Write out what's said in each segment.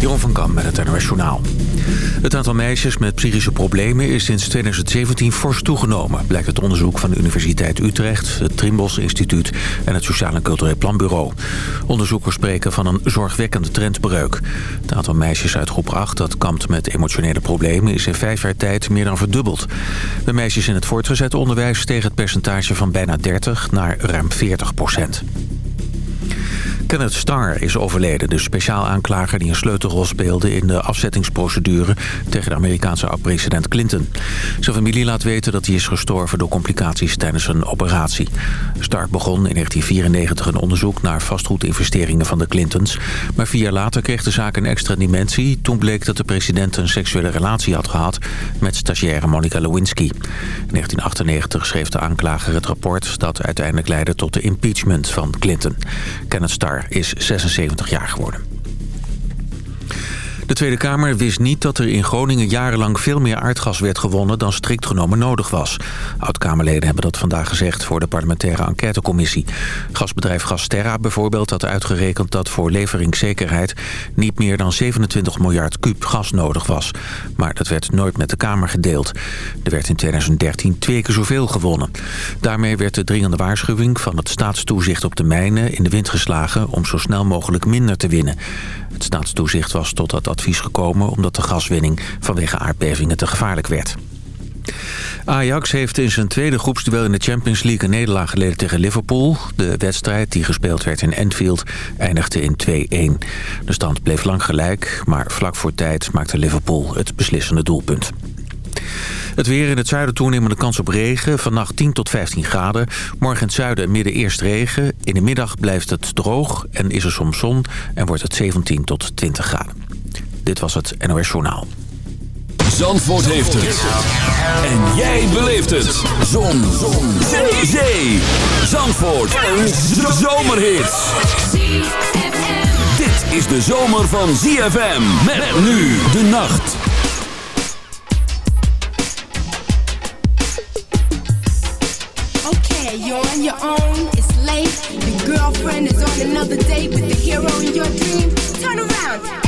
Jeroen van Kam met het NOS. Het aantal meisjes met psychische problemen is sinds 2017 fors toegenomen... blijkt het onderzoek van de Universiteit Utrecht, het Trimbos Instituut... en het Sociaal en Cultureel Planbureau. Onderzoekers spreken van een zorgwekkende trendbreuk. Het aantal meisjes uit groep 8 dat kampt met emotionele problemen... is in vijf jaar tijd meer dan verdubbeld. Bij meisjes in het voortgezet onderwijs steeg het percentage van bijna 30 naar ruim 40 procent. Kenneth Starr is overleden, de speciaal aanklager die een sleutelrol speelde in de afzettingsprocedure tegen de Amerikaanse oud-president Clinton. Zijn familie laat weten dat hij is gestorven door complicaties tijdens een operatie. Starr begon in 1994 een onderzoek naar vastgoedinvesteringen van de Clintons, maar vier jaar later kreeg de zaak een extra dimensie. Toen bleek dat de president een seksuele relatie had gehad met stagiaire Monica Lewinsky. In 1998 schreef de aanklager het rapport dat uiteindelijk leidde tot de impeachment van Clinton. Kenneth Starr is 76 jaar geworden. De Tweede Kamer wist niet dat er in Groningen jarenlang veel meer aardgas werd gewonnen dan strikt genomen nodig was. Oud-Kamerleden hebben dat vandaag gezegd voor de parlementaire enquêtecommissie. Gasbedrijf Gasterra bijvoorbeeld had uitgerekend dat voor leveringszekerheid niet meer dan 27 miljard kuub gas nodig was. Maar dat werd nooit met de Kamer gedeeld. Er werd in 2013 twee keer zoveel gewonnen. Daarmee werd de dringende waarschuwing van het staatstoezicht op de mijnen in de wind geslagen om zo snel mogelijk minder te winnen. Het staatstoezicht was tot dat advies gekomen... omdat de gaswinning vanwege aardbevingen te gevaarlijk werd. Ajax heeft in zijn tweede groepsduel in de Champions League een nederlaag geleden tegen Liverpool. De wedstrijd die gespeeld werd in Anfield eindigde in 2-1. De stand bleef lang gelijk, maar vlak voor tijd maakte Liverpool het beslissende doelpunt. Het weer in het zuiden toenemende kans op regen. Vannacht 10 tot 15 graden. Morgen in het zuiden en midden eerst regen. In de middag blijft het droog en is er soms zon. En wordt het 17 tot 20 graden. Dit was het NOS Journaal. Zandvoort heeft het. En jij beleeft het. Zon. zon. Zee. Zee. Zandvoort. Een zomerhit. Dit is de zomer van ZFM. Met nu de nacht. you're on your own, it's late. Your girlfriend is on another date with the hero in your dream. Turn around.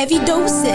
Heavy doses.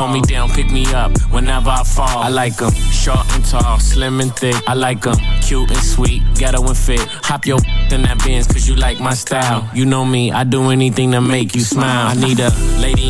Call me down, pick me up whenever I fall. I like them short and tall, slim and thick. I like them cute and sweet, ghetto and fit. Hop your in that Benz cause you like my style. You know me, I do anything to make you smile. I need a lady in the street,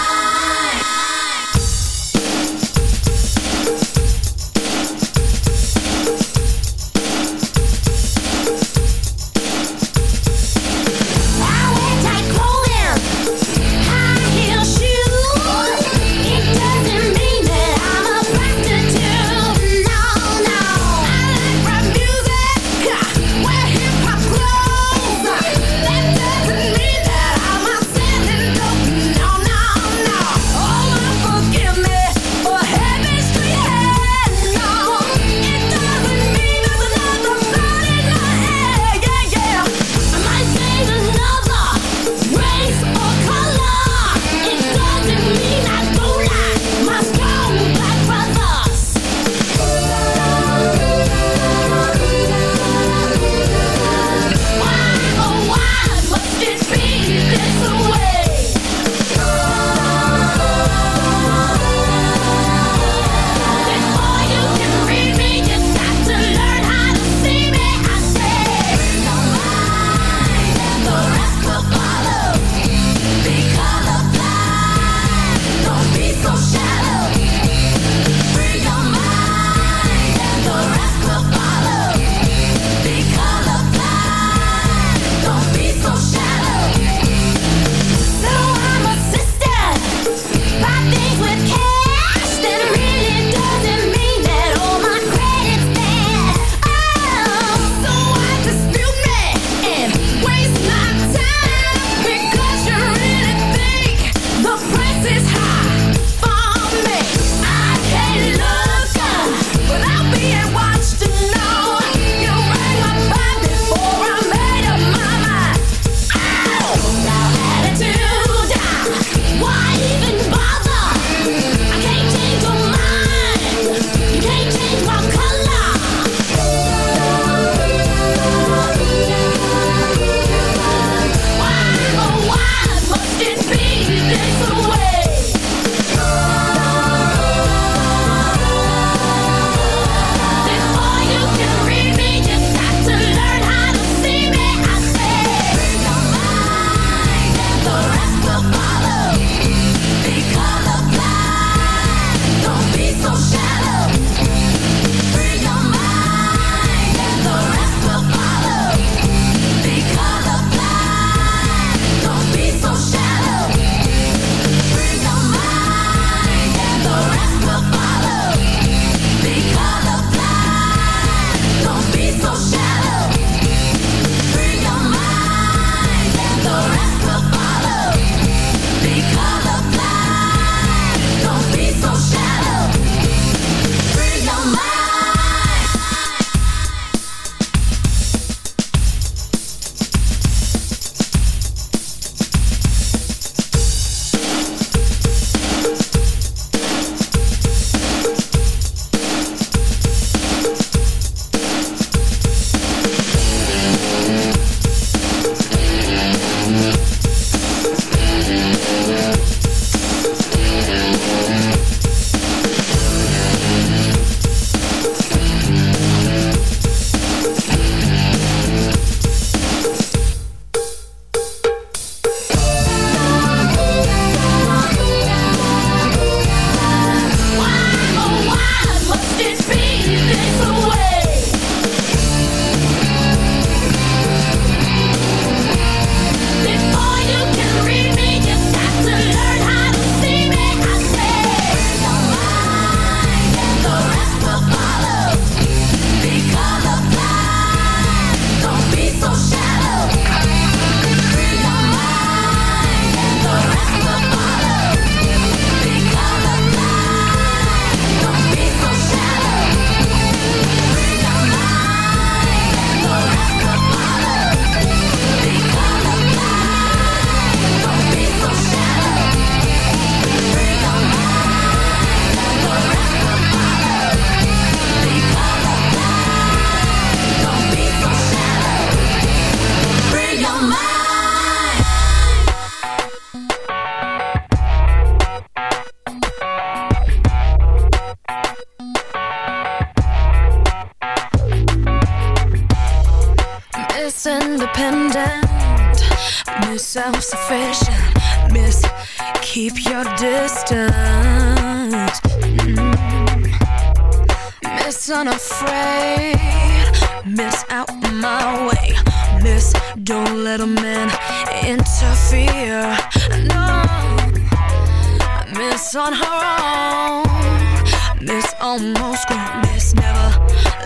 Miss almost grown, Miss never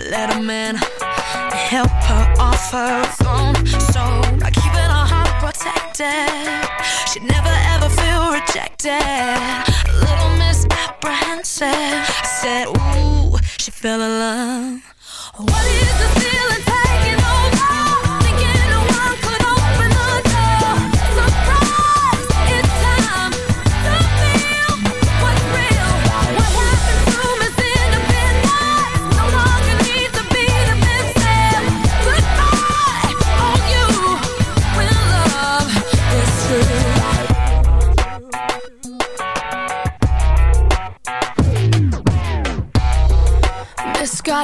let a man help her off her own. So by keeping her heart protected, she'd never ever feel rejected. Little Miss apprehensive said, Ooh, she fell in love. What is the feeling?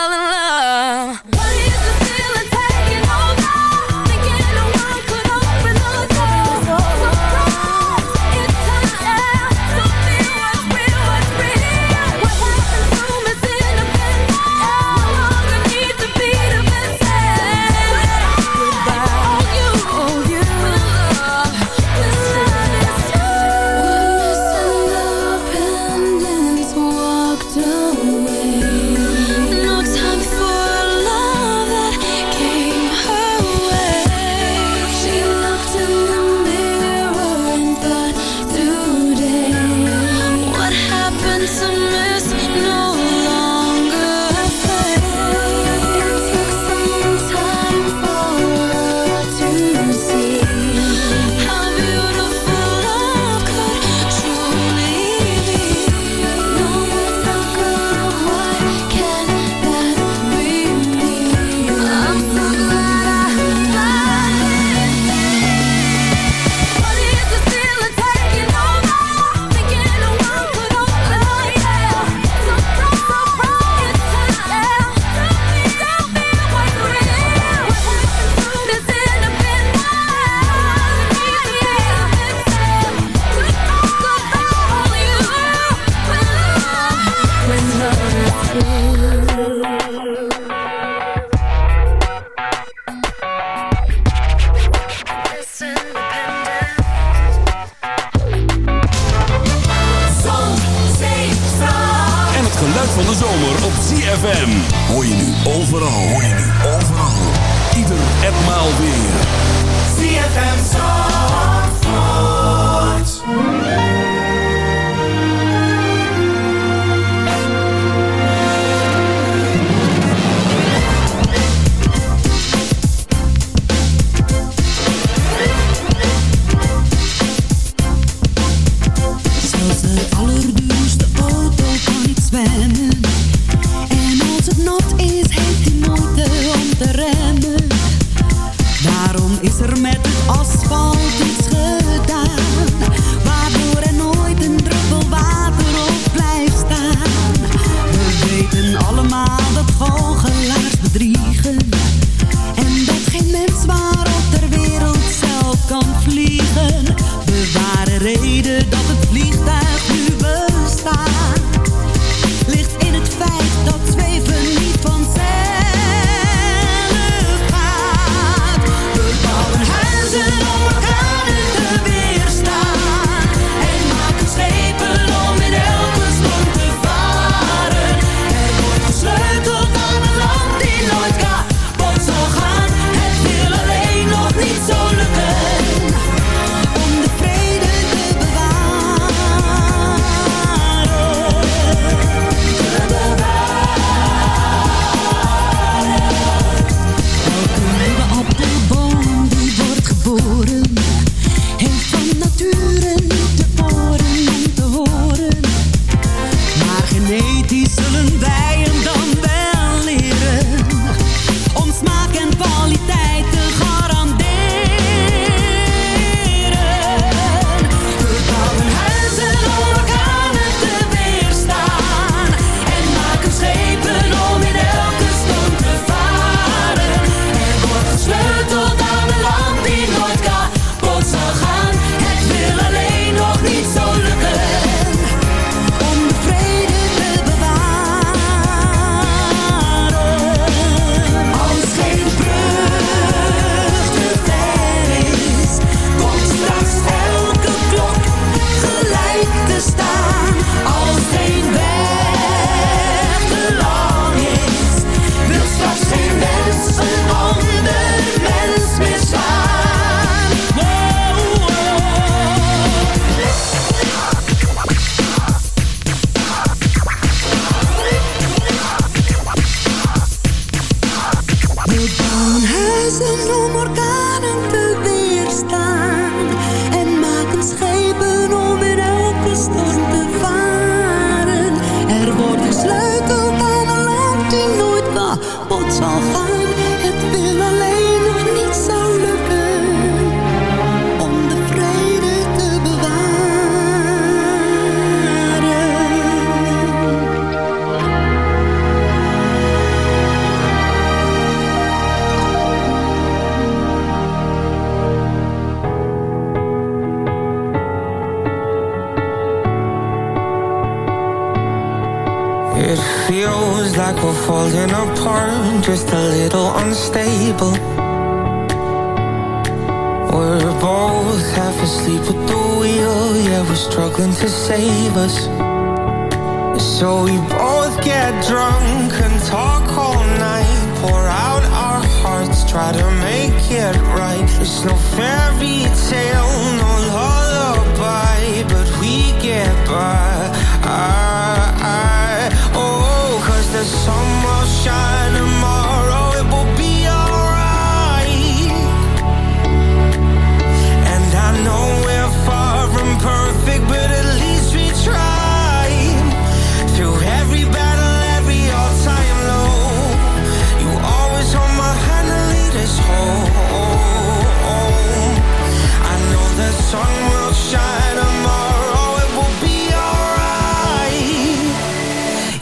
Fall in love.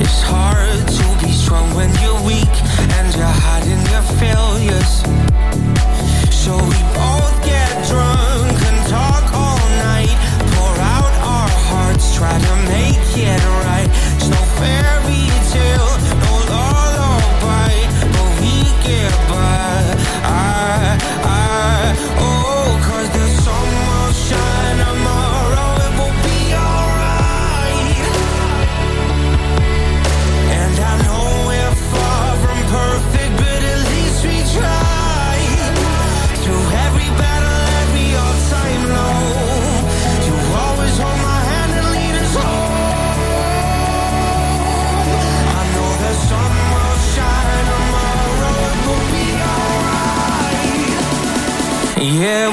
it's hard to be strong when you're weak and you're hiding your failures. So we both. e é eu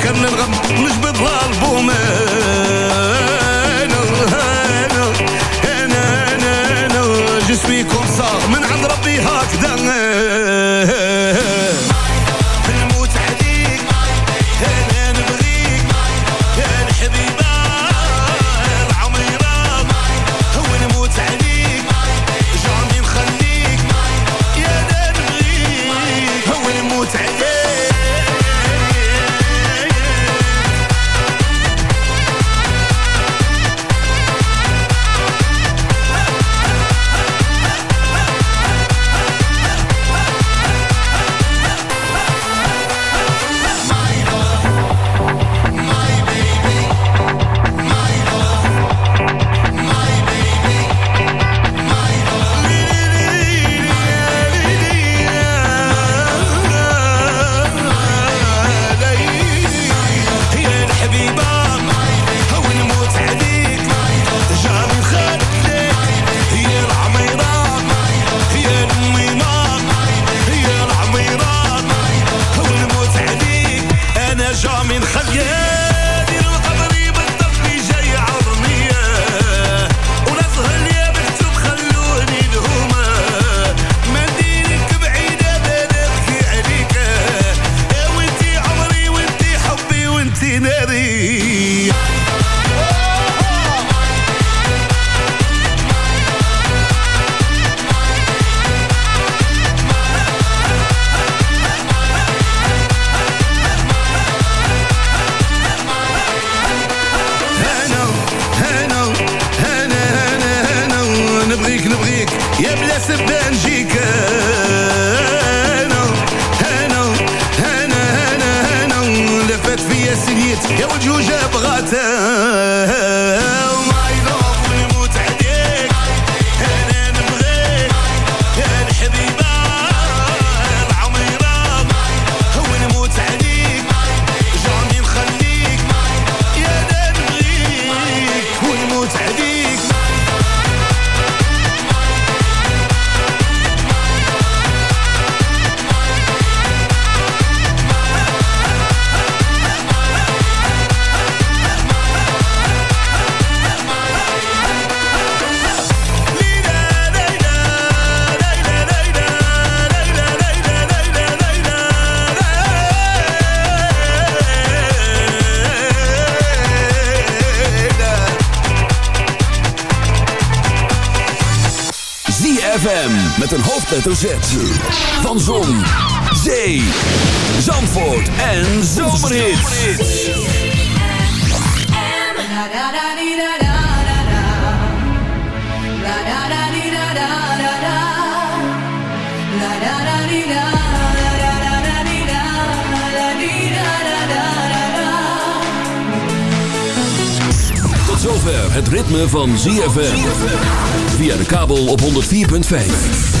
كي نتفكر نغم نجبد الالبوم hoofdletter Z. Van Zon, Zee, Zandvoort en Zomerhits. Tot zover het ritme van ZFM. Via de kabel op 104.5.